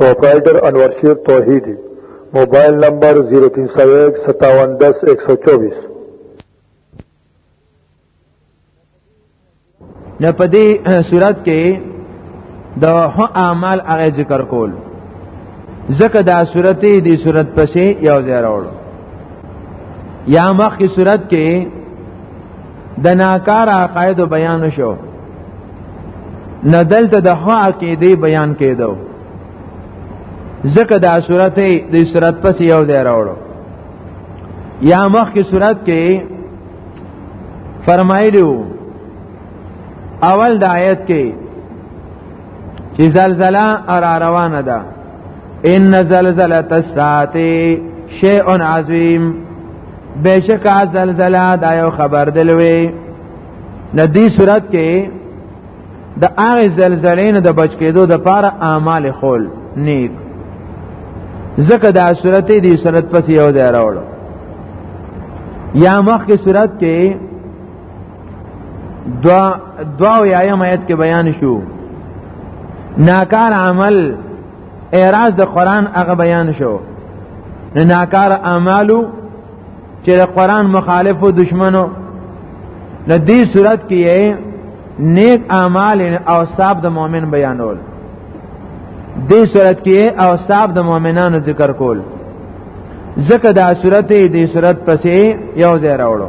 پروپرائیٹر انور شیر توحیدی موبائل نمبر 03015710124 نه په دې صورت کې د هو اعمال هغه ذکر کول ځکه دا صورت دې صورت پسې یو ځای راوړو یا مخکې صورت کې د ناکار عقاید بیان شو نه دلته د ښه عقیده بیان کېدو ځکه دا صورت د صورت پس یو دی راوړو یا مخکې صورت کې فرمایلیو اول د آیت کې چې زلزلہ را روانه ده ان زلزلہ الساعه شیء عظیم بشک زلزلہ دا یو خبر دلوي د دې صورت کې د هغه زلزلې نه د بچ کېدو د پاره اعمال خول نیک زکه دا صورت دې صورت پس یو ځای راوړو یا مخکې صورت کې دوا دوا یایم آیت کې بیان شو ناکار عمل اعراض د قران هغه بیان شو نه ناکار اعمالو چې د قران مخالف او دشمنو د دې صورت کې نیک اعمال او صاحب د مؤمن بیانول دې صورت کې او صاحب د مؤمنانو ذکر کول ځکه دا صورت دې صورت پسې یو ځای راوړو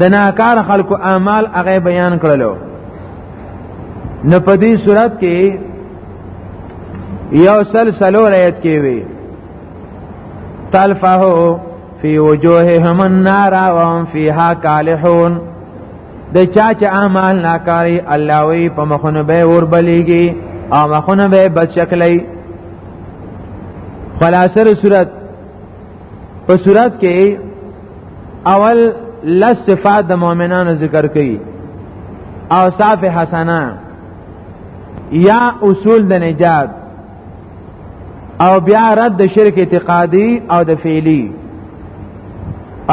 د ناکار خلکو اعمال هغه بیان کړلو نو په دې صورت کې یو سلسله رایت کې وی تلفه فی وجوههم النار وهم فیها کالحون د چا چې اعمال ناکاری الله وی په مخونه به ور بلیږي او مخونه به بد شکلې خلاصه صورت په صورت کې اول لس صفات د مؤمنانو ذکر کړي او صاف حسنه یا اصول د نجات او بیا رد د شرک اعتقادي او د فعلی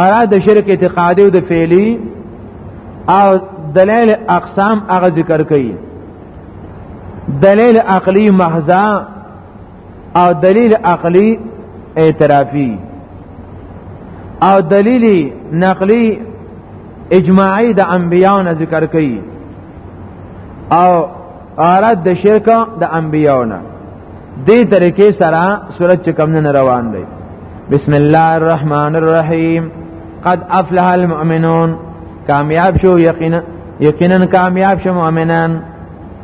اراد د شرک اعتقادي او د فعلی او دلیل اقسام هغه ذکر کړي دلیل عقلی محضه او دلیل عقلی اعترافی او دلیل نقلی اجماعی د انبیاو نه ذکر کړي او اراد د شرک د انبیاو نه دې طریقې سره سورۃ چکم نه روان دی بسم الله الرحمن الرحیم قد افلح المؤمنون کامیاب شو یقینا یقینا کامیاب شو مؤمنان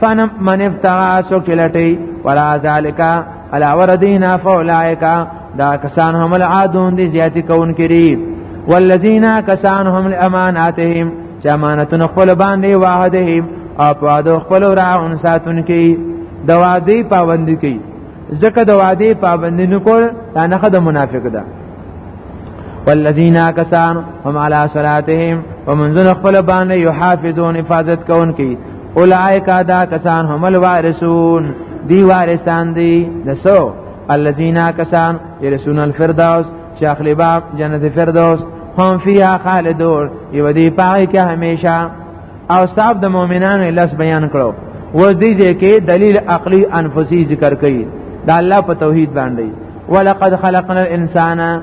فنم من افترا سوک چلټی ولا ذالکا علا وردینا فولائکا دا کسان هم العادون دی زیاتی کون کری والذین کسان هم الاماناتهم چې امانتونه خپل باندې واهدهم او په وعده خپل راون ساتون کی د وعده پابند کی ځکه د وعده پابند نه کول دا نه د منافق ده والذین کسان هم علی صلاتهم ومنذ خپل باندې یحافظون حفاظت کون کی اولائک دا کسان هم الوارثون دی وارثان دی دسو الذين کسان يرثون الفردوس چې اخلي باب جنت فردوس هم فيها خالدون یو دی پای کې همیشه او صاحب د مؤمنانو لس بیان کړو و دې ځکه دلیل عقلی انفسی ذکر کړي دا الله په توحید باندې ولقد خلقنا الانسان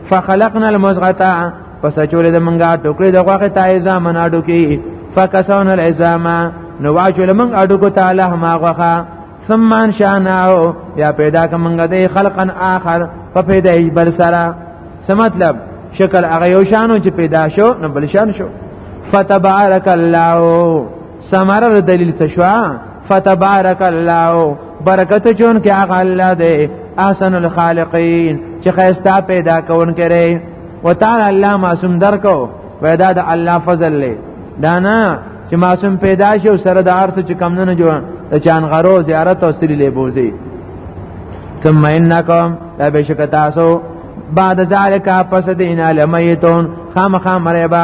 فخلقنا المزغه پس چولې د منګه ټوکړې د غوخه تایزا من اډو کې فکسون العظام نو واچول من اډو کو تعالی ما غوخه ثم انشاناو بیا پیدا کوم منګه د خلقا اخر په پیدا بل سره څه مطلب شکل هغه یو شانو چې پیدا شو نو بل شان شو فتبارک الله سمره دلیل څه شو فتبارک الله برکت جون کې هغه الله دی احسن الخالقین چې خیستا پیدا کون کړي وتعالى الله معصوم درکو ودا د الله فضل له دانا چې معصوم پیدا شي او سره د ارث چې کم نه جوړ د چان غرو زیارت او سری له بوزي ثم انکم لا بشک تاسو بعد ذالک پس دین علمیتون خامخا مریبا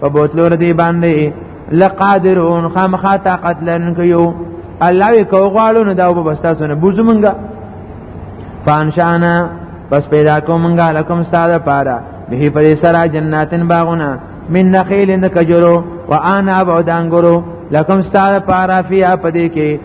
په بوتلو ردی باندې لقادرون خامخا طاقت لرونکو الله وی کو غواړو نو دا وب بستا سونه بوزو مونږه فانشانا پس پیدا کومنګا لکم ساده پارا به په سرا جناتن باغونه من نخیل د کجرو و انا بعد انګرو لکم ساده پارا فیا پدې کې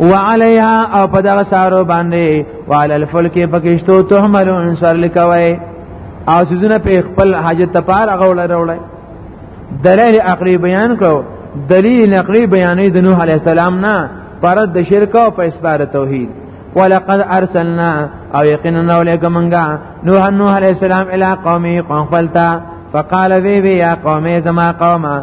وعليها او په دغه سارو باندې وعلى الفلك پکشتو تهملون سر لکوي او سيزونه په خپل حاجت لپاره غوړ وروړي دلیل عقلی بیان کو دلیل عقلی بیانې د نوح علی السلام نه پرد د شرک او په اسبار توحید ولقد ارسلنا او یقینا الیک منغا نوح نوح علی السلام الی قومه قوم فلتا فقال وی وی یا قومه زما قومه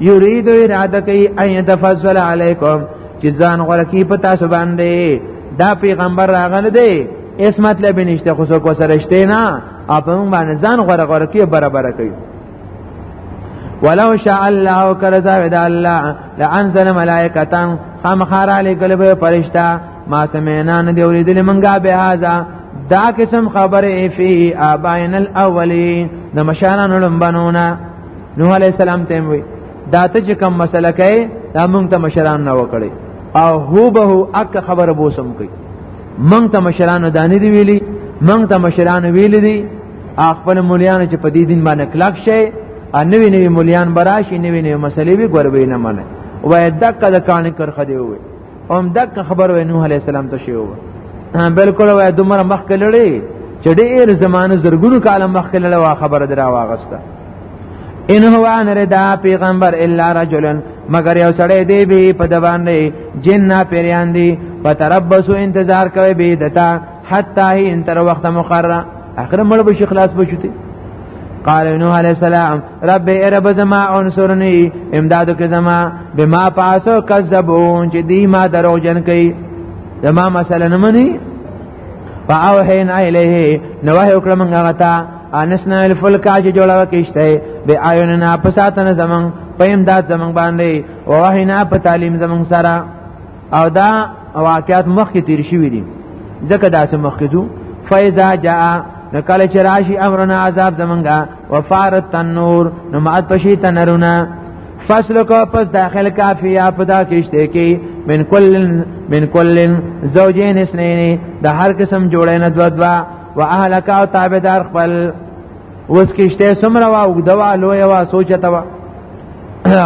یرید اراده کوي ان تفضل علیکم چې ځان غره کی په تاسو باندې دا پیغمبر راغله دی اس مطلب نشته خو څوک سره شته نه اپ موږ باندې ځان غره غره کی برابر کوي ولو شاء الله کرزا ود الله لانزل ملائکتان خامخار علی قلب فرشتہ ما سمینا نه دی اوریدل منګه به هاذا دا قسم خبره فی ابائن الاولین د مشانانو لمبنونه نوح علی السلام ته وی دا ته چې کوم مسله کوي دا مونږ ته مشران نه وکړي او هو به اک خبره بوسم کوي مونږ ته مشران دانې دی ویلي مونږ ته مشران ویل دي خپل مولیان چې په دې دین باندې کلک شي انوي نوي مولیان براشي نوي نوي مسلې به ګور به نه منه وای دک د کانې کرخه دی وي هم دک خبر وای نوح علی السلام ته شیو بالکل وای دومره مخ کړي چې ډېر زمانه زرګونو کاله مخ کړي خبر درا واغسته ان هو ان ردا پیغمبر الا رجلن مگر یو سړی دی به په دوان دی جن پیریان دی فتربسو انتظار کوي به دتا حتا هی انتر وخت مقرره اخر مړ به شي خلاص بشوتی قال نوح علیہ السلام رب ای رب زما انصرنی امدادو که زما بما پاسو کذبون چې دی ما درو جن کوي زما مسله نه مني فاوحینا الیه نوه وکړه مونږ هغه ته انسنا الفلک چې جوړه کیشته به آیوننا په ساتنه زمون په امداد زمون باندې وحینا په تعلیم زمون سره او دا واقعات مخکې تیر شوی دي ځکه دا سم مخکې ځو فایزا جاء نو کله چې راشي امرنا عذاب زمونږه وفارت تنور نو مات پشي تنرونه فصل کو پس داخل کافی آفدا کشتے کی من کلن من کلن زوجین اسنینی دا هر قسم جوڑے ندو دوا و اهلکا و تابدار خپل وس کشته سمره وا وګدوا لوی وا سوچته وا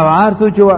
وار سوچوا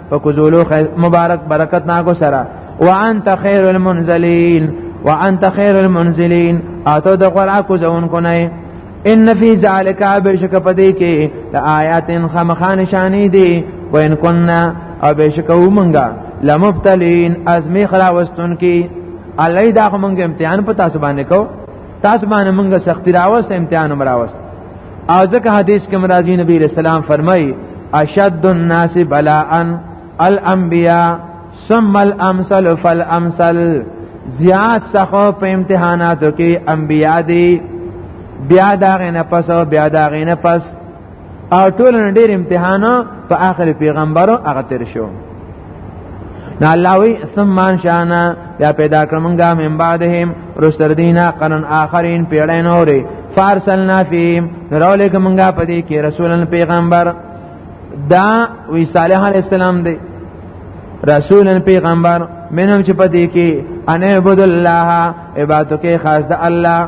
په کوزولو مبارک برکت ناکو سره وانت خیر المنزلین وانت خیر المنزلین اته د قرآن کو ځون کو نه ان فی ذالک بشک پدې کې د آیاتن خامخا نشانی دي وان کنا او بشک ومنګا لمبتلین ازمی خلا وستون کی الله دا موږ امتحان په تاسو باندې کو تاسو باندې موږ سختی راوست امتحان مراوست او ځکه حدیث کې مرادی نبی رسول الله فرمایي اشد الناس بلاء الانبیاء ثم الامثل فالامثل زیاد سخو په امتحاناتو کې انبیا دي بیا دا غنه پس او بیا دا غنه پس او ټول ډیر امتحانو په آخر پیغمبرو هغه تیر شو دا الله وی ثم انشانا یا پیدا کړمږه من بعدهم رستر دینا قرن آخرین پیړې نورې فارسلنا فیم راول کومګه پدې کې رسولن پیغمبر دا وی صالح علی السلام دی رسولن پیغمبر منهم چې پدې کې ان عبد الله عبادت کې خاص د الله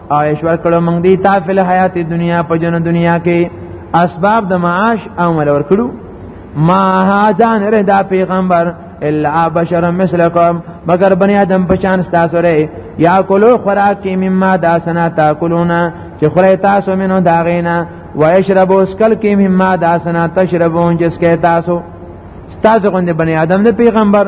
او ایشور کړو موږ دی تا فل حیات دنیا په جن دنیا کې اسباب د معاش او مل ور کړو ما هاذان ردا پیغمبر الا بشر مثلکم مگر بنی آدم په شان تاسو ری یا کلو خوراک کی مما داسنا تاکلونا چې خوري تاسو منو داغینا و یشربو اسکل کی مما داسنا تشربون جس کې تاسو تاسو غوند بنی آدم نه پیغمبر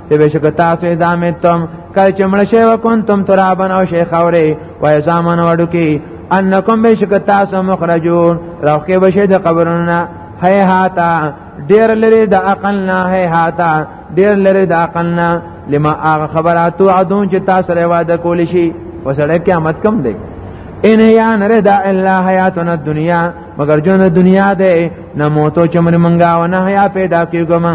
چې بشک تاسو اذا متم کله چې مړ شئ وکنتم ترابا او شیخ اوره و ازامن وډو کې انکم بشک تاسو مخرجون راخه بشه د قبرنا هي هاتا ډیر لري د عقل نه هي هاتا ډیر لري د عقل نه لما هغه خبراتو عدون چې تاسو له وعده کول شي وسړی قیامت کم دی ان یا نره دا الا حیاتنا الدنیا مگر جون دنیا ده نه موتو چمر منګا و نه حیا پیدا کیږم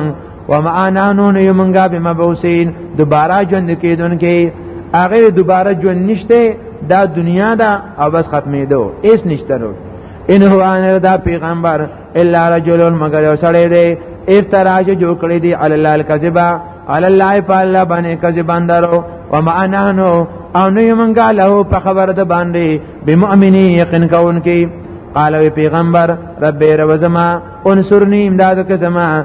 ومعانا نون یمنګا بمبوسین دوباره ژوند کیدونکې هغه دوباره ژوند نشته دا دنیا دا او بس ختمېدو هیڅ نشته نو ان هو ان دا پیغمبر الا رجل مگر یو سړی دی افتراج جو کړی دی علی الله الکذبا علی الله فالله باندې کذبان درو وما انا نو او نو یمنګا له په خبر ده باندې بمؤمنی یقین کون کی قال پیغمبر رب رب زما انصرنی امداد که زما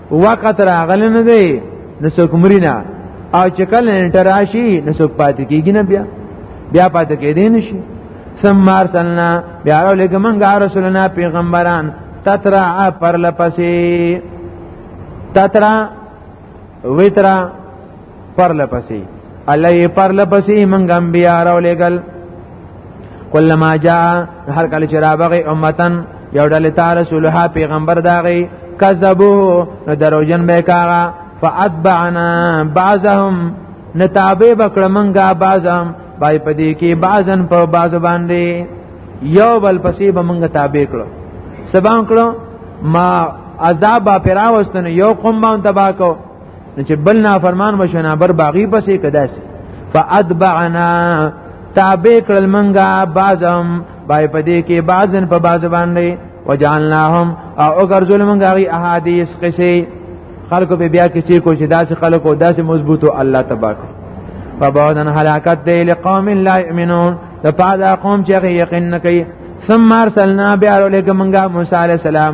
وخت راغلی نه دی نو څوک مري نه او چې کله انټر راشي نو څوک پاتې کیږي نه بیا بیا پاتې کېدی نشي ثم ارسلنا بیا ولګ منګه رسولنا پیغمبران تترا پر لپسې تترا ویترا پر لپسې الله یې پر لپسې مونږ انبیا راولېګل کلمہ جاء هر کله چې رابغه امتن یو ډله تعالی رسولها پیغمبر داغي کذبوه نو دروژن به کاغه فاتبعنا بعضهم نتابع بکړه منګه بعضهم پای پدې کې بعضن په بعض باندې یو بل پسې به منګه تابع کړو سبا کړو ما عذاب پراوستنه یو قوم باندې تبا کو نو چې بل نه فرمان وشنا بر باغی پسې کداسي فاتبعنا تابع کړل منګه بعضم بای پدې کې بعضن په بعض باندې وجعلناهم او اگر ظلمنګه غي احادیث قصې خلکو به بیا کې چې کو چې داسې خلکو داسې مضبوطو الله تبارک فبعدن هلاکت دی لقوم لا یؤمنون د پاده قوم چې یقین نه کوي ثم ارسلنا بیا له منګه موسی علی السلام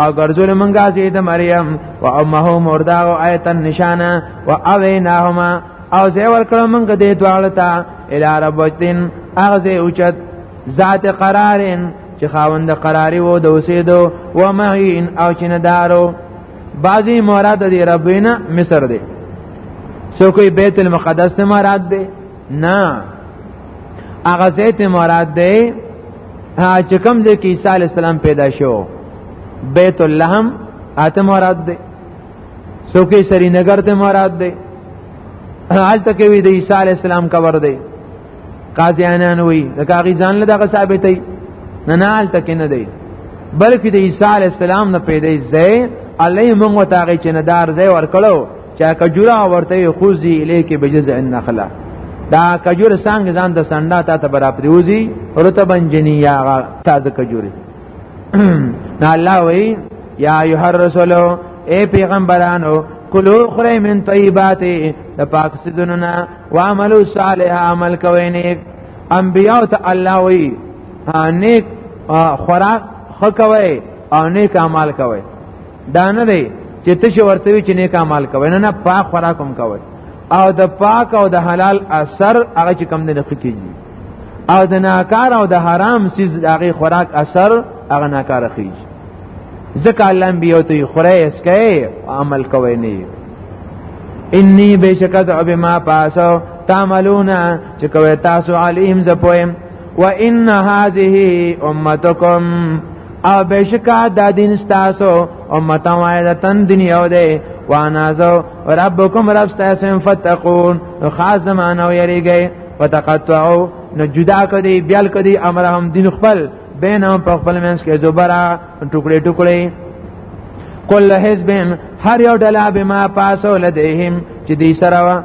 او ګرځول مونږه زید مریم و امه مردا او ایتن نشانه و اویناهما او زه ور کړم مونږه دې دواړه ته الی ربوتین اغه اوچت ذات قرارن چې خاوند قراری وو د اوسېدو و معین او چې ندارو بعضی مراد دی ربینا مصر دی سو کوئی بیت المقدس نه مراد دی نه هغه زیت مراد دی چې کوم ځای کې عیسی علی السلام پیدا شو بیت اللحم اته مراد دی سوکې سری نګر ته مراد دی حالته کې وی د عیسی علی السلام قبر دی قاضیانان وی د کاغی ځان له دغه ثابتې نه نه حالته کې نه دی بلکې د عیسی علی السلام نه پیدا ځای علی موږ ته هغه چې ندار ځای ورکړو چا کجورا ورته خوزی الیک بجزء النخله دا کجور څنګه ځان د سنډا ته برابر پریوزی رتبن جنی یا تازه کجوري نه الله وی یا ایه الرسول اے پیغمبرانو کلو خره من طیبات د پاک سدننا وعملوا صالح عمل کوي نیک انبیاء ته الله وی نیک خوراک خکوي او نیک عمل کوي دا نه دی چې ته چې ورته وی چې نیک اعمال کوي نه نه پاک خوراک هم کوي او د پاک او د حلال اثر هغه چې کم نه خکېږي او د ناکار او د حرام سیز هغه خوراک اثر هغه ناکار خېږي ځکه الله انبیو ته خوره اسکه عمل کوي نه انی بشکد عبما پاسو تعملون چې کوي تاسو علیم زپویم وان هذه امتکم او بشکا دا دین ستاسو امتا وایدتن دین یو دی وانا زو ربکم رب ستاسو فتقون خاص زمانو یریږي فتقطعوا نو جدا کدی بیل کدی امرهم دین خپل بینهم په خپل منځ کې زبرا ټوکړي ټوکړي کل حزب هر یو ډله بما پاسو لدیهم چې دی سره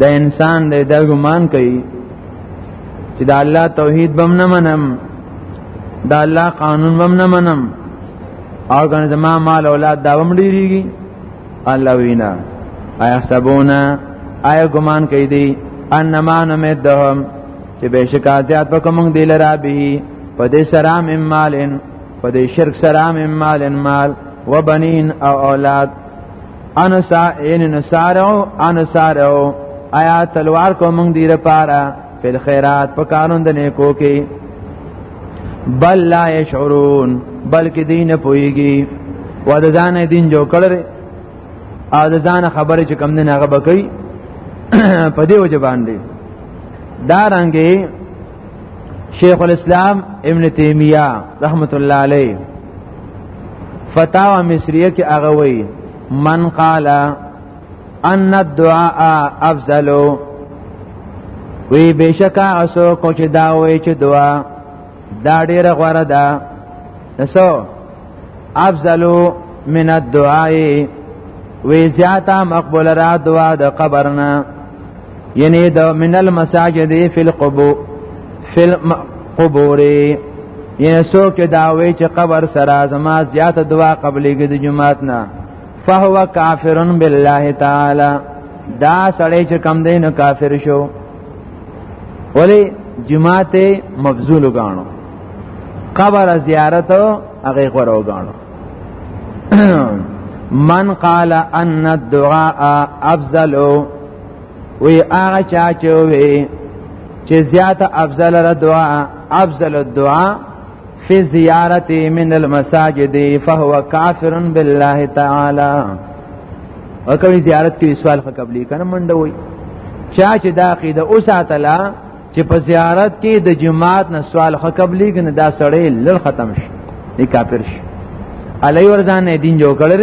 د انسان د دا ګمان کوي چې د الله توحید بم نه منم د الله قانون بم نه منم او کنه زما مال اولاد دا بم ډیریږي الله وینا آیا حسابونه آیا ګمان کوي دی انما نمدهم چې بهشکه ازیات وکم دی لرا به په دې سره مم مالن په دې شرک سره مم مالن مال وبنین او اولاد انا سا ان نسارو انا سارو آیا تلوار کو موږ دی لپاره فل خیرات په قانون د نیکو کې بل لا یشعرون بلکې دین پویږي و د ځان دین جو کړل او د ځان خبره چې کم نه هغه بکی په دې وجه باندې دا رنګي شیخ الاسلام ابن تیمیه رحمت الله علیه فتاوا مصریه کې هغه وایي من قال ان الدعاء افضل وی بشکا اسو کو چې دا وای چې دعا دا ډیره غوړه ده نسو افضل من الدعاء وی زیاته مقبول را دعا د قبرنا یعنی د من المساجد فی القبور فی القبور یعنی څوک چې دا وی چې قبر سره زما زیات دعا قبلېږي د جمعات نه فهو کافر بالله تعالی دا سړی چې کم دی نو کافر شو ولی جمعات مبذول غاڼو قبر زیارت هغه غره غاڼو من قال ان الدعاء افضل وی هغه چا چې وی چې زیاته افضل را دعا افضل الدعاء فی زیارت من المساجد فهو کافر بالله تعالی او کوي زیارت کې سوال خو قبلي کنه منډه وای چا چې دا عقیده او ساتلا چې په زیارت کې د جماعت نه سوال خو قبلي کنه دا سړی لړ ختم شي نه کافر شي علی ورزان دین جو کړل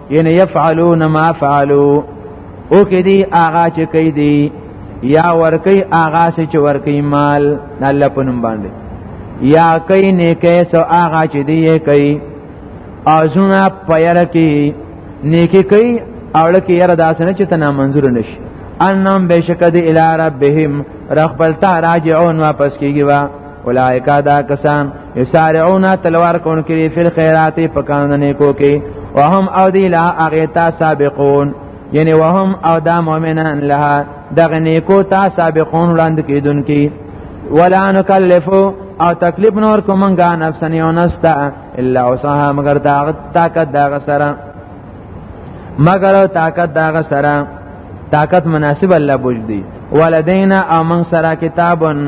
یعنی یفعلون ما فعلوا او کې دی آغا چې کوي دی یا ورکی آغا سه چې ورکی مال الله په نوم باندې یا کوي نه کوي سو آغا چې دی کوي ازونه پیر کی نیکی کوي اول کې یره داسنه چې تنا منظور نشي انم بشکد الی ربهم رغبلتا راجعون واپس کیږي وا اولائکا دا کسان یسارعون تلوار کون کری فی الخیرات پکانو نیکو کی وهم او دی لا اغیتا سابقون یعنی وهم او دا مؤمنان لها دغه نیکو تا سابقون وړاند کیدون کی ولا نکلفو او تکلیف نور کومنګا نفسن یو نستا الا وسها مگر دا طاقت دا سره مگر طاقت دا سره طاقت مناسب الله بوجدي ولدینا او من سره کتابن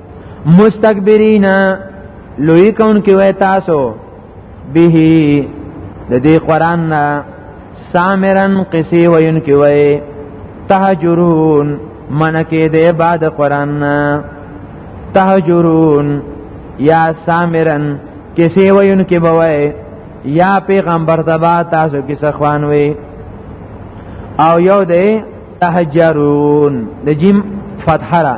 مستكبرین لوی کون کې وای تاسو به د دې قران نه سامرن قصي وین کې وای تهجرون من کې د بعد قران نه تهجرون یا سامرن قصي وین کې بوي یا پیغمبر تبا تاسو کې سخوان وي او یو دی تهجرون د جیم فتحه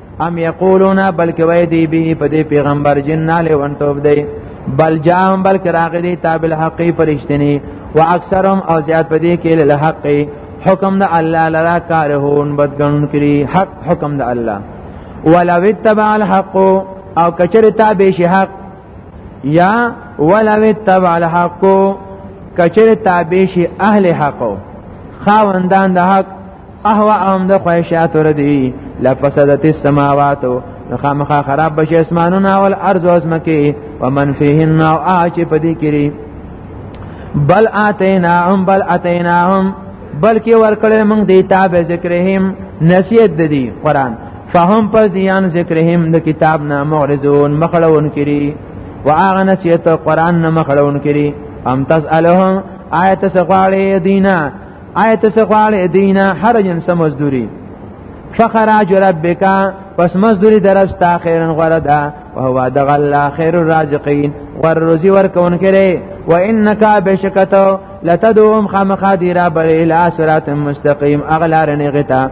ام یقولون بلک وای دی به په دې پیغمبر جنال ونتوب دی بل جام بلک راغ دی تاب الحق پرشتنی واکثرهم او زیات په دې کې له حق حکم د الله لرا کارهون بدګن کړي حق حکم د الله ولو اتبع الحق او کچر تابع شي حق یا ولو اتبع الحق کچر تابع شي اهل حق خاوندان د حق اهوا هم د خواهشات ردی لفسدت السماوات خامخا خراب بشي اسمانونه او الارض او زمکه ومن فيهن او اچ پدې کړي بل اتیناهم بل اتیناهم بلکې ورکړې موږ دی تاب ذکرهم نصیحت د دې قران فهم پس دیان ذکرهم د کتاب نه معرضون مخړون کړي واغه نصیحت قران نه مخړون کړي ام تسالهم آیت سغواړي دینه آیت څه غواړي دینه هر جنس مزدوري فخراج ربک پس مزدوری درستا خیرن غره ده او هو دغه الله خیر الرازقین ور روزی ور کون کړي و انک بشکتو لتدوم خامخادیرا بر الی صراط مستقیم اغلارنه غتا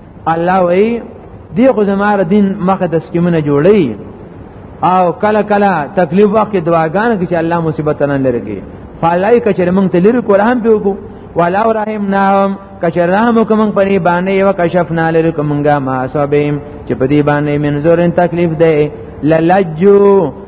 الله وی دی خو زمار دین مخه د سکیمونه جوړی او کله کله تکلیف وخت دعاګان کې چې الله مصیبت نه لري فالای کچر مونږ ته لری کول هم پیوګو ولا رحم نام کچر رحم کوم په دې باندې یو کشف نه لری کومګه ما صابیم چې په دې باندې منظور تکلیف ده للجو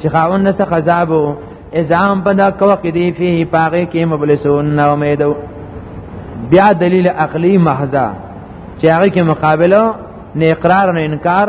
چې خاون نه څخه عذابو ازام په دا کوه کې دی فيه پاغه کې مبلسون نه امیدو بیا دلیل عقلی محضه چې هغه کې مقابله نه اقرار نه انکار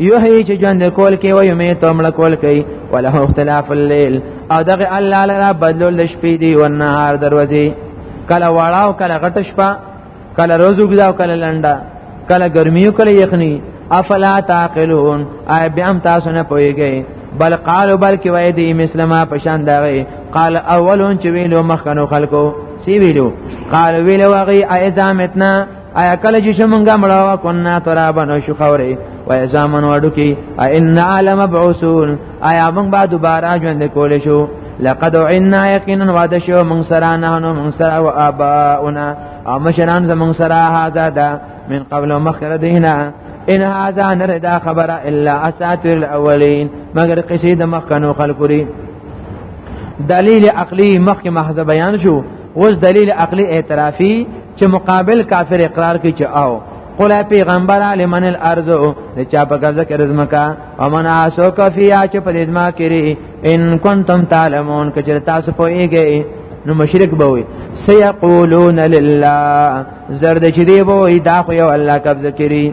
یحیی چې ژوند کول کوي او یمیت هم کول کوي وله اختلاف الليل او دغه الله لرا بدلول شپې دی او نهار دروازې کله واړه او کله غټ شپه کله روز وګدا او کله لنډه کله ګرمي او کله یخني افلا تعقلون آی بیا هم تاسو نه پوهیږئ بل قالو بلکې وای دی مسلمه پشان دغه قال اولون چې ویلو مخکنو خلکو سی ویلو قال ویلو هغه ایزامتنا آیا کله چې شمنګه مړاوه کنا ترابا نو شو خوري و ازامن وډو کی ان عالم مبعوثون آیا موږ به دوباره ژوند کول شو لقد عنا یقینا وعد شو موږ سره نه نو موږ سره او اباؤنا او مشران زموږ سره هاذا دا من قبل مخر دینه ان هاذا نردا خبر الا اساطير الاولين مگر قصې د مخکنو خلکو لري دلیل عقلی مخک محض بیان شو اوس دلیل عقلی اعترافی چې مقابل کافر اقرار کوي چې او قل پیغمبر لمن الارض د چا په قبضه کې رزمکا او من اسو کفیا چې په دزما کې ان کنتم تعلمون کچر تاسو په ایګه نو مشرک به وي سيقولون لله زرد چې دی وای دا خو یو الله قبضه کړي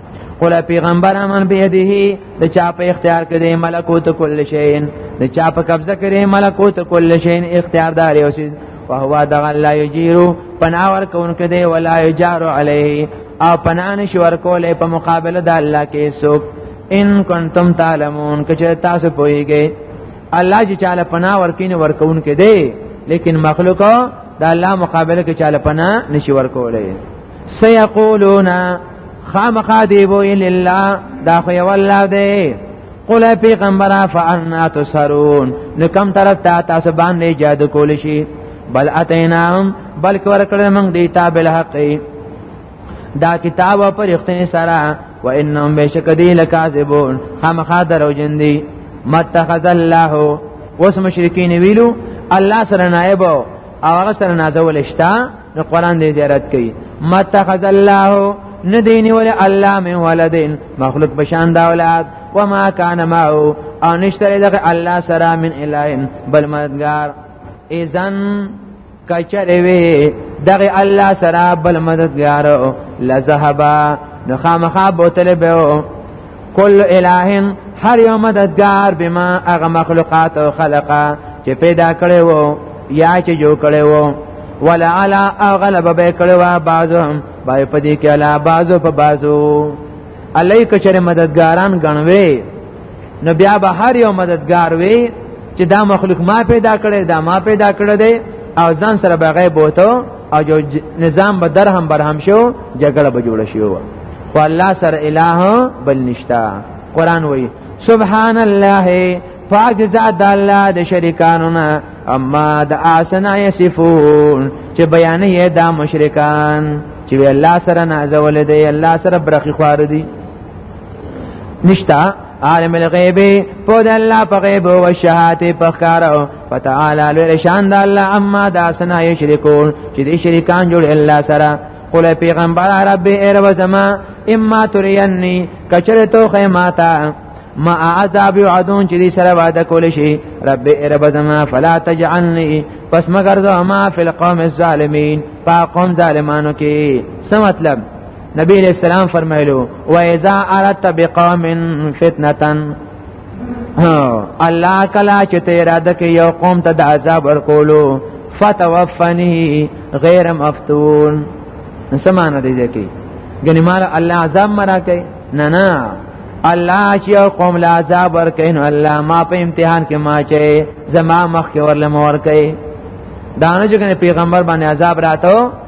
قل پیغمبر امن به یده د چا په اختیار کې دی ملکوت کل شین د چا په قبضه کې دی ملکوت کل شین اختیار دار یو شی او هو د الله یجیرو پناور کون کې دی ولا یجارو علیه او پنان شور کولې په مقابله د الله کې سوک ان کنتم تعلمون کچه تاسو پوهیږئ الله چې چاله پناه ورکینه ورکون کې دی لیکن مخلوق د الله مقابله کې چاله پناه نشي ورکولای سيقولون خامخا دی بو لله دا خو یو الله دی قل پیغمبر فانا تسرون نو کم طرف ته تاسو باندې جادو کول شي بل اتینام بلک ورکړه موږ دی تاب الحق دا کتاب پر اختنی سره و انهم بشک دی لکاذبون خامخا درو جن دی متخذ الله وس مشرکین ویلو الله سره نائب او هغه سره نازول شتا نو قران دې زیارت کوي متخذ الله ندینی ولی الله من ولدین مخلوق بشان دا اولاد وما کان معو او نشتر دغه الله سره من الهین بل مددگار اذن کچره وی دغه الله سره بل مددگار لذهبا نو خامخا بوتل به کل الہن هر یو مددگار بما اغه مخلوقات او خلقا چې پیدا کړي وو یا چې جوړ کړي وو ولا علا اغلب به کړي وا بعضهم بای پدې کې علا بعضو په بعضو الی کچره مددګاران غنوي نو بیا به هر یو مددگار وي چې دا مخلوق ما پیدا کړي دا ما پیدا کړي دی او ځان سره بغیر بوته او جو نظام به درهم برهم شو جګړه به جوړ شي او الله سره الہ بل نشتا قران وای سبحان الله پاک ذات الله د شریکانو نه اما د اسنا یصفون چې بیان یې دا مشرکان چې الله سره نازول دی الله سره برخي خوار دي نشتا عالم الغیب پود الله په غیب او شهادت په ښکارو فتعالی لوی شان د الله اما دا سنا یشرکون چې دې شریکان جوړ الله سره قول پیغمبر رب ایر و زما اما ترینی کچره تو خیماتا ما عذاب یعدون چې دې سره وعده کول شي رب ایر و زما فلا تجعلنی پس مگر زما فی القوم الظالمین پا قوم ظالمانو کې څه مطلب نبی علیہ السلام فرمایلو و اذا اردت بقوم فتنه الله کلا چې ته اراده کې یو قوم ته د عذاب ورکولو فتوفنی غیر مفتون سمانه دی ځکه ګنې مال الله عذاب مرا کوي نه نه الله چې یو قوم له عذاب ور کوي نو الله ما په امتحان کې ما چي زما مخ کې ورلم ور کوي دانه چې پیغمبر باندې عذاب راتو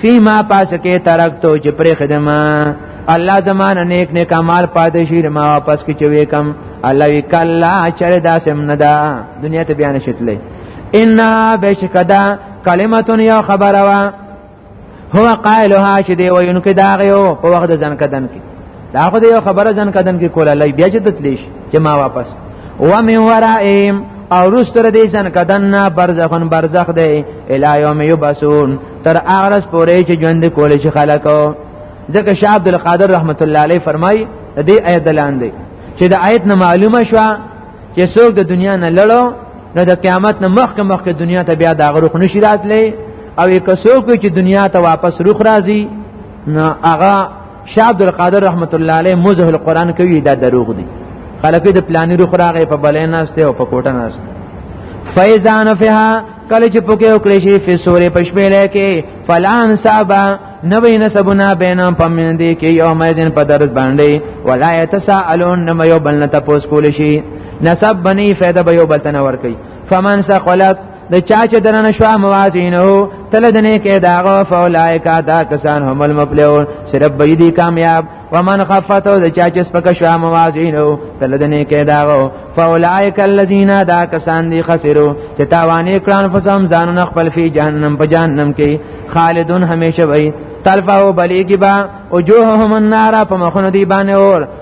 فيما پاس کې ترکتو چې پرې خدمه الله زمانه نیک نیک اعمال پاتې شي ما واپس کې چوي کم الله وی کلا چر داسم نه دا دنیا ته بیان شتلې ان بشکدا کلمتون یو خبره وا هو قائلها چې دی وین کې داغیو په وخت ځن کدن کې دا خو دی یو خبره ځن کدن کې کوله لای بیا چې تتلیش چې ما واپس و من ورائم او رستر دی ځن کدن نه برزخن برزخ دی الی یوم یبسون تر اغرس پورې چې ژوند کول شي خلکو ځکه شاه عبد القادر رحمت الله علیه فرمای دې آیت دلاندې چې د آیت نه معلومه شو چې څوک د دنیا نه لړو نو د قیامت نه مخکې مخکې دنیا ته بیا د غروخ نشی راتلی او که څوک چې دنیا ته واپس روخ راځي نو هغه شاه عبد القادر رحمت الله علیه مزه القرآن کوي دا دروغ دي خلک د پلاني روخ راغې په بلې ناشته او په کوټه ناشته فیزان فها کله چې پکې وکړې شي په سورې پښپېلې کې فلان صابا نوې نسبونه بینم پمن دي کې یو مېزن په درد باندې ولا يتساءلون نو یو بل نه تاسو کول شي نسب بني فائدہ به یو بل تنور کوي فمن ثقلت د چا چې دنه شو موازینو تل دنه کې داغه فولایک دا کسان هم المفلحون صرف به دي کامیاب ومن خفتو د چا چې سپک شو موازینو تل دنه کې داغه فولایک الذین دا کسان دي خسرو چې تاوانې کړان فسم ځانونه خپل فی جهنم په جهنم کې خالدون همیشه وي تلفه بلیګی با وجوههم النار په مخونو دی باندې اور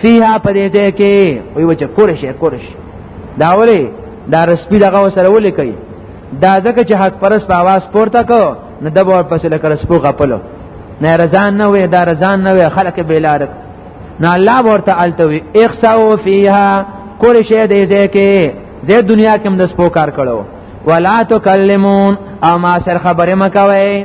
فيها پدې ځای کې وي وچ کورش کورش دا ولې دا رسپی دغه وسره ولې کوي دا ځکه چې حق پرس په आवाज پورته کو نه د بور پسې لکه رسپو غپلو نه رضان نه وي دا رضان نه وي خلک بیلارک نه الله ورته التوي اخسو فيها کل شی دې ځای کې زه دنیا کې هم د سپو کار کړو ولا تکلمون او ما سر خبره مکوي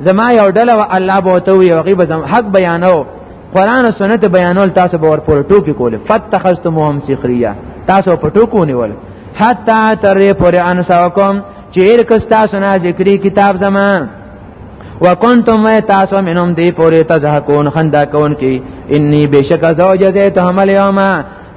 زما یو ډله و الله به ته وي هغه به زم حق بیانو قران او سنت بیانول تاسو به ورپور ټوکی کوله فتخستمهم سخریا تاسو په ټوکو نیول حتا تر پورې انساکم چیر کستا سنا ذکری کتاب زما وکنتم تاسو منهم دی پورې تزهقون خندا کون کی انی بشک زوجه ته عمل یوما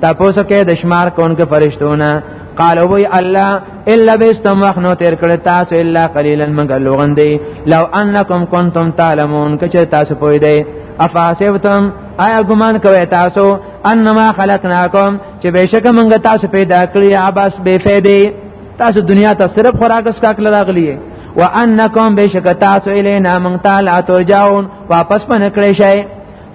تاسو کې د شمار کونکو فرشتونه قالو وی الله الا بستم وخت نو تیر کړ تاسو الا قليلا مگر لوغندې لو انکم کنتم تعلمون کچ تاسو پوی دی افاسبتم آیا ګمان کوي تاسو انما خلقناکم چې بهشکه موږ تاسو پیدا کړی عباس بے فیدې تاسو دنیا ته صرف خوراک اسکاک لراغلی وانکم بهشکه تاسو الینا موږ تعالی ترجعون واپس پنه کړی شئ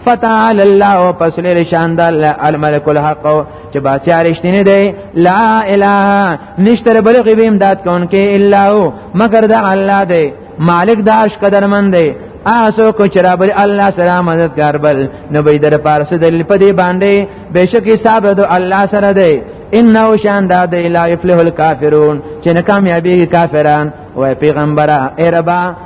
فتعال الله پس لري شان د الملک الحق چې بادشاہ رښتینی دی لا اله نشتر بل غیب امداد کونکي الا هو مگر دا الله دی مالک دا عرش قدرمن دی آسو کو چرابل الله سره مددگار بل نو به در پارس دل په دی باندې بشک حساب دو الله سره دی انه شان دا دی لا یفلح الکافرون چې نه کامیابی کافران وای پیغمبره ای ربا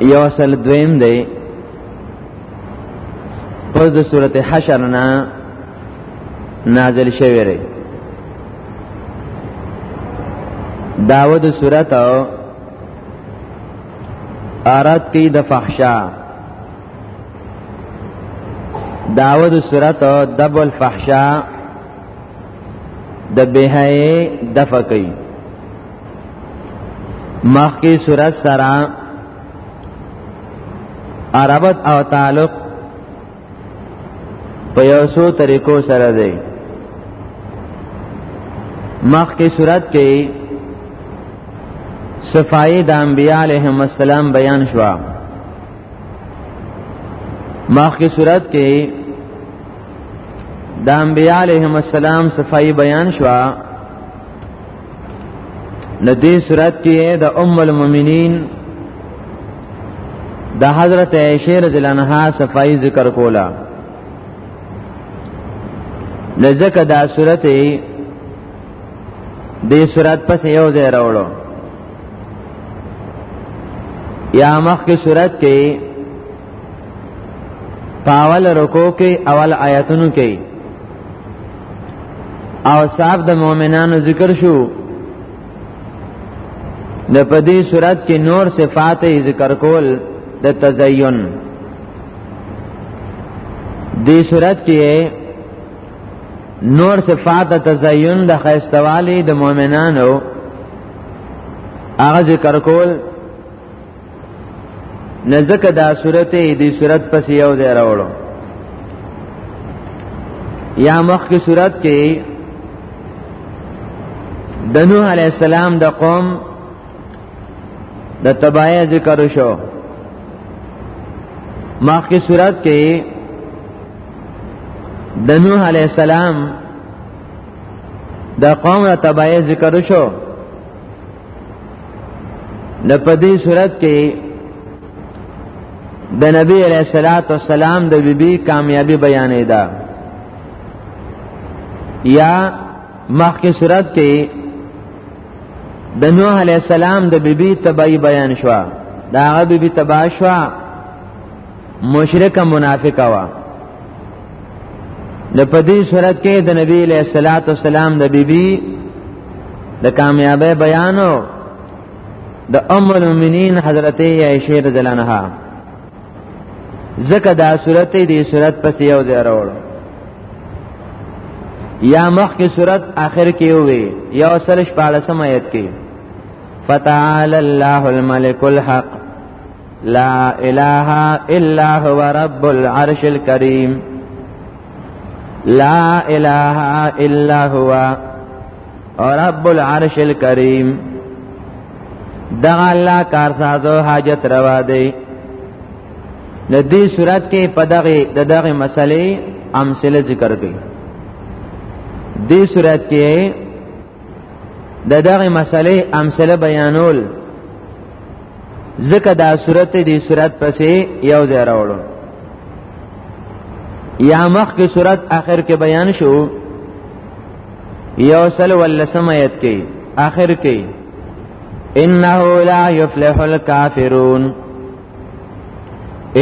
یو اصل دویم دی پس د صورت حشر نه نازل شوی دی داوه د صورت اراد کی د فحشا داوه د صورت دب الفحشا د بهای دفقی مخکې صورت سره عربت او تعلق په یو څو طریقو سره دی مخ کې صورت کې صفای د انبیاء علیهم السلام بیان شو مخ کې صورت کې د انبیاء علیهم السلام صفای بیان شو نو دې صورت کې د ام المؤمنین د حضرت عائشه رضی الله عنها صفائی ذکر کولا لزکه دا صورت دې صورت پس یو ځای راوړو یا مخ کې صورت کې پاول رکو کې اول آیاتونو کې او صاحب د مؤمنانو ذکر شو د پدې صورت کې نور صفات ذکر کول د تزین دې صورت کې نور صفات د تزین د خیستوالي د مؤمنانو هغه ذکر کول نزک دا صورت دی صورت پس یو ځای راوړو یا مخ کی صورت کې د نوح علی السلام د قوم د تباہی ذکر شو مخ کی صورت کې د نوح علی السلام د قوم د تباہی ذکر شو نه په دې صورت کې د نبی علیہ الصلات والسلام د بیبي کامیابی بیانې ده یا مخکې صورت کې د نوح علیہ السلام د بیبي تبعی بیان شو دا هغه بیبي تبع شو مشرک منافق وا د پدې صورت کې د نبی علیہ الصلات والسلام د بیبي بی د کامیابی بیانو د ام المؤمنین حضرت عائشه رضی الله عنها زکه دا صورت دی صورت پس یو دی راوړ یا مخ کی صورت آخر کې وي یو سرش پالسم آیت کې فتعال الله الملك الحق لا اله الا هو رب العرش الكريم لا اله الا هو رب العرش الكريم دغه الله کارسازو حاجت روا دی د دې صورت کې په دغه د دغه مسلې امثله ذکر کړي دې صورت کې د دغه مسلې امثله بیانول ځکه دا صورت دې صورت پسې یو ځای راوړو یا مخ کی صورت آخر کې بیان شو یو سل ولسم آیت کې آخر کې انه لا یفلح الکافرون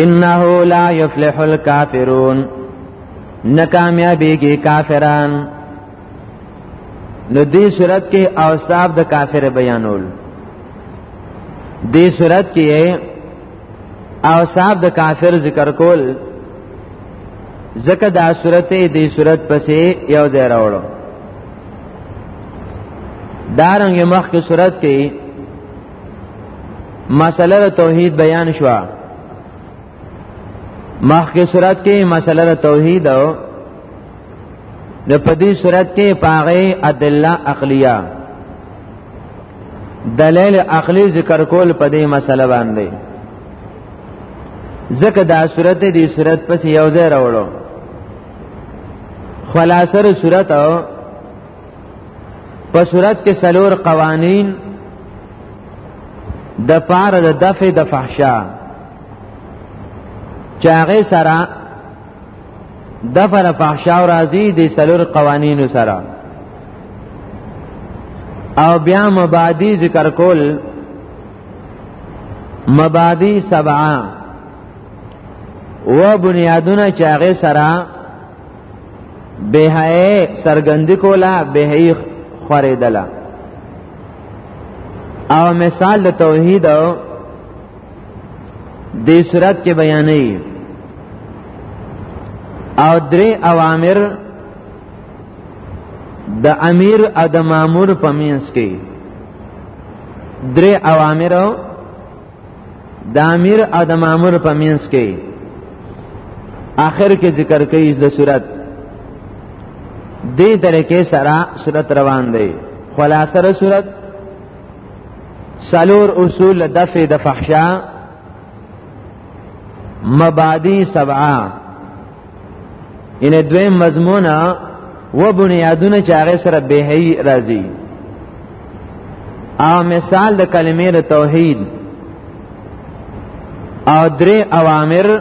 انه لا یفلح الکافرون ناکامیابی کې کافران نو دې صورت کې اوصاف د کافر بیانول دې صورت کې او صاحب د کافر ذکر کول زکه دا صورت دې صورت پسې یو ځای راوړو دارنګ مخ کې صورت کې مسله توحید بیان شو مخ کې صورت کې مسله توحید او د پدې صورت کې پاغه ادله عقلیه دلیل عقلی ذکر کول په دې مسله باندې ځکه دا صورت دې صورت پس یو ځای راوړو خلاصه صورت په صورت کې سلور قوانین د پاره د دفع د فحشا چاغه سره دفن فحشا او راضی د سلور قوانینو سره او بیا مبادی ذکر کول مبادی سبعه و بنیادونه چې هغه سره بهای سرګندی کولا بهای خریدله او مثال د توحید او دې صورت کې بیانې او درې اوامر د امیر او د مامور په مینس کې درې اوامر د امیر او د مامور په مینس کې آخر کې ذکر کوي د صورت دې طریقې سره صورت روان دی خلاصره صورت سلور اصول دفع د فحشا مبادی سبعه ان دویم مضمونه و بنیادونه چې هغه سره بهي راځي او مثال د کلمې د توحید او درې اوامر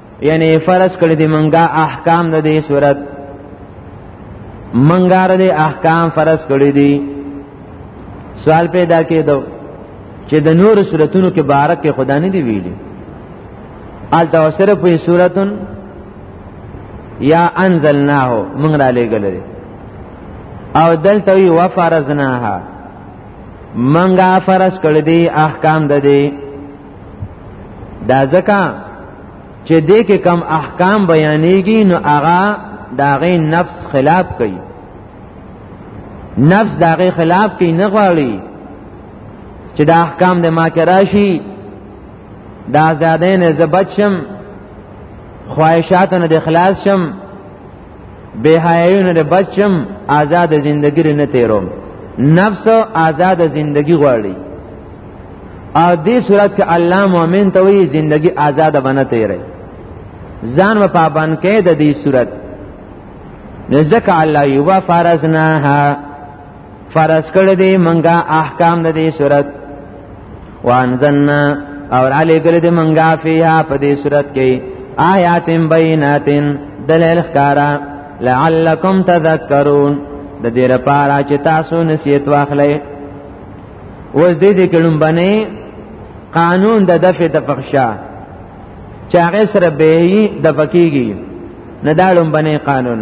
یعنی فرض کړی دی منګه احکام د دې صورت منګار دې احکام فرض کړی دی سوال پیدا کېدو چې د نور صورتونو کې بارک کې خدا نه دی ویلي ال توسر په صورتن یا انزلناه موږ را لېګل دي او دلته وی وفرزناها منګه فرض کړی دی احکام د دې دا ځکه چې دې کې کم احکام بیانېږي نو هغه داغه نفس خلاف کوي نفس داغه خلاف کوي نه غواړي چې دا احکام د ما کې راشي دا آزادین زبچم خواهشاتو نه د خلاص شم به حیاونه د بچم آزاد زندگی نه تیروم نفس آزاد زندگی غواړي او دې صورت کې الله مؤمن ته وی زندگی آزاد بنه تیرې ځان و پابند کې د دې صورت نزدک الله یو فرضناها فرض کړی دی منګه احکام د دې صورت وانزلنا اور علی ګل دې منګه فیها په دې صورت کې آیات بینات دلیل ښکارا لعلکم تذکرون د دې لپاره چې تاسو نصیحت واخلئ اوس دې دې کلم باندې قانون د دفع د فحشا چې هغه سره به د فقېږي نه دا لومبني قانون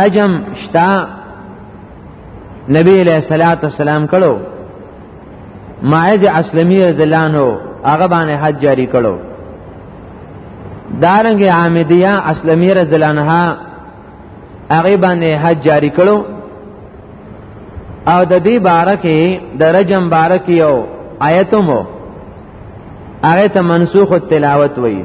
رجم شتا نبی علیہ الصلوۃ والسلام کړو ماعز اسلمی رضی الله عنه هغه باندې حج جاری کړو دارنګ عامدیه اسلمی رضی الله عنها هغه باندې حج جاری کړو او د دې بارکه د رجم بارکه یو آیتمو هغه ته منسوخ تلاوت وایي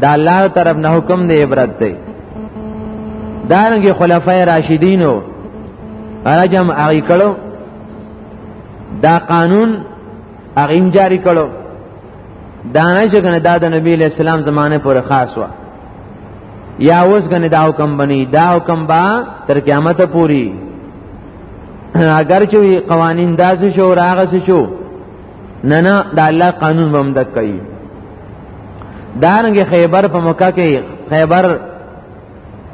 دا الله طرف نه حکم دی عبرت دی دارنګه خلفای راشدینو رجم اغی کړو دا قانون اغیم جاری کړو دا نه چې کنه دا د نبی له اسلام زمانه پر خاص و یا اوس کنه دا حکم بنی دا حکم با تر قیامت پوری اگر چې قوانین داسې شو راغسې شو نه نه دا الله قانون بم دک کوي دارنګ خیبر په مکه کې خیبر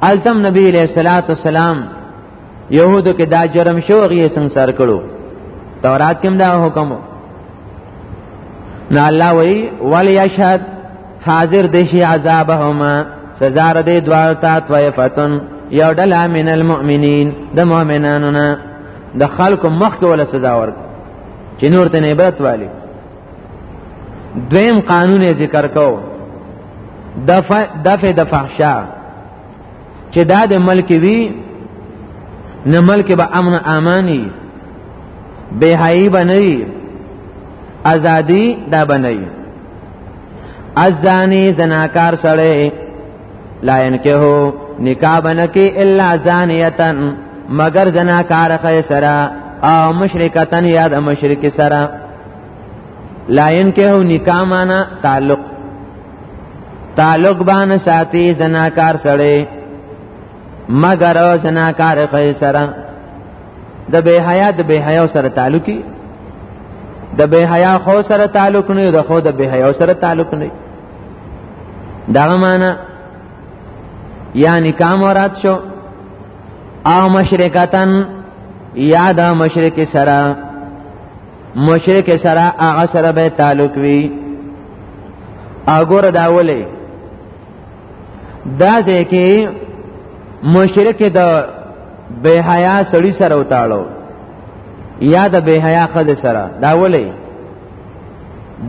التم نبی علیہ الصلوۃ والسلام يهودو کې دا جرم شو غي سنگسار کړو تورات کې دا حکم نه الله وی ول یشهد حاضر دشي عذابهما سزا ر دې دوار تا طائفتن یو ډلا من المؤمنین د مؤمنانو نه د خلکو مخ کې ولا سزا ورک چې نور ته نه عبرت والی دویم قانون ذکر کو دفع دفع د فحشا چې دا د ملک وی نه ملک به امن امانی به حی بنئی ازادی دا بنئی ازانی زناکار سره لاین کې هو نکاح بنکی الا زانیتن مگر زناکار خیسرا او مشرکتن یا د مشرک سره لاین کې هو نکاح معنا تعلق تعلق باندې ساتي زناکار سره مگر او زناکار خې سره د به حیا د به حیا سره تعلقي د به حیا خو سره تعلق نه د خو د به حیا سره تعلق نه دا معنا یا نکاح مراد شو او مشرکتن یا دا مشرک سره مشرک سره هغه سره به تعلق وي اګور دا ولې دا ځکه مشرک د بے حیا سړی سره وتاړو یا د بے حیا خد سره دا ولې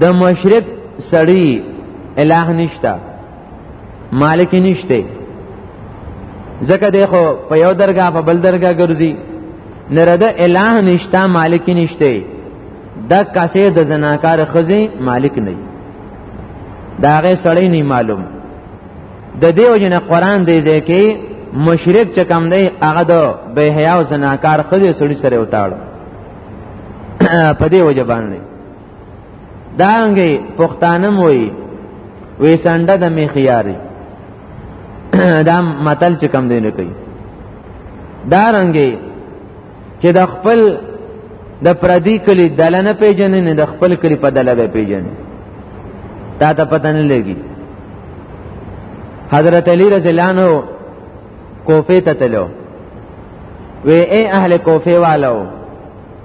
د مشرک سړی الہ نشتا مالک نشته ځکه دی خو په یو درګه په بل درګه ګرځي نرده الہ نشتا مالک نشته د کاسې د زناکار خزي مالک نه داغه سړی نه معلوم د دې وجنه قران دی ځکه مشرک چې کم دی هغه د به حیا او زناکار خزي سړی سره وتاړو په دې وجه باندې دانګي پښتانه موي وې سنده د میخیاري دا متل چې کم دی نه کوي دا رنګي چې د خپل د پردي کلی دلنه پیژنې نه د خپل کلی په دله به پیژنې دا ته پته نه لګي حضرت علی رضی الله عنه کوفه ته تلو وی اے اهل کوفه والو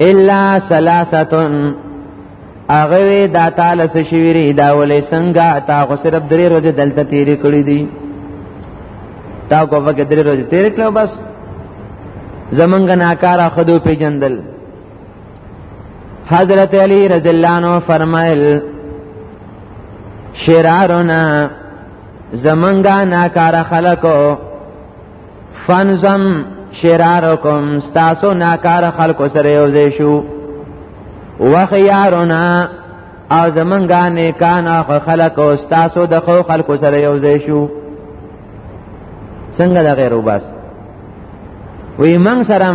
الا ثلاثه هغه دا تعالی څه شویری دا ولې څنګه تا خو صرف درې ورځې دلته تیرې کړې دي تا کو وګ درې ورځې تیرې کړو بس زمنګ ناکارا خدو پیجندل حضرت علی رضی الله عنه فرمایل شرارنا زمنګا ناکارا خلقو فنزم شرارکم ستاسو ناکار خلکو سره یو ځای شو وخیارنا او زمونږه نیکان او خلک او ستاسو د خو خلکو سره یو ځای شو څنګه د غیر وباس وی من سره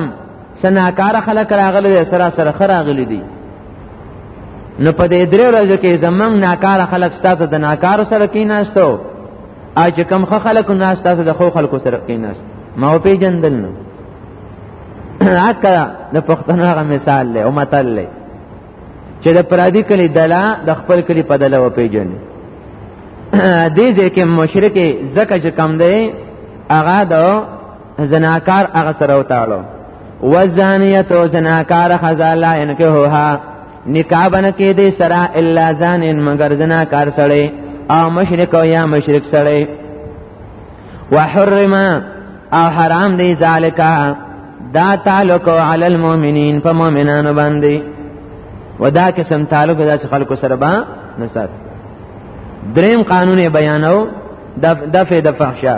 سناکار خلک راغلي دي سره سره خراغلي دي نو په دې درې ورځو کې زمونږ ناکار خلک ستاسو د ناکار سره کیناستو اج کم خو خلکو ناس تاسو د خو خلکو سره کې ناس ما په جندل نو اکه د پښتنو هغه مثال له او متل له چې د پرادي کلی دلا د خپل کلی په دلا و پیجن دې ځکه مشرک زکه چې کم دی هغه د زناکار هغه سره وتاړو وزانیت زناکار خزاله انکه هوها نکاح بنه کې دې سره الا ځان ان مگر زنا کار سره او مشرک او یا مشرک سره وحرم او حرام دی ذالکا دا تعلق علی المؤمنین په مؤمنانو باندې ودا قسم تعلق د خلکو سره با نسات دریم قانون بیانو دفع د فحشا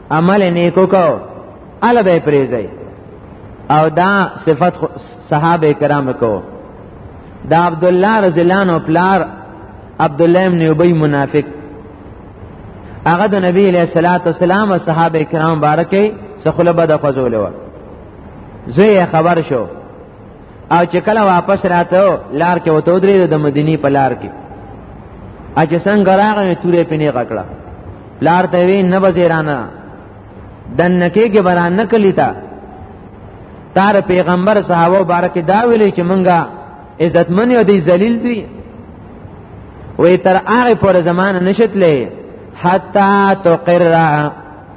عمل نیکو کو ال به پریزي او دا صفت صحابه کرام کو دا عبد الله رضی الله عنه پلار عبد الله ابن ابي منافق هغه د نبی علیہ الصلوۃ والسلام او صحابه کرام بارکه سخله بد فزول و زه خبر شو او چې کله واپس راته لار کې وته درې د مدینی په لار کې اجه څنګه راغې تورې پینې غکړه لار ته وی نه بزیرانه دن کې کې بران نه کلیتا تار پیغمبر صحابه بارک دا ویلې چې مونږه عزت منی او دی ذلیل دی وې تر هغه پر زمانه نشتلې حتا تقرر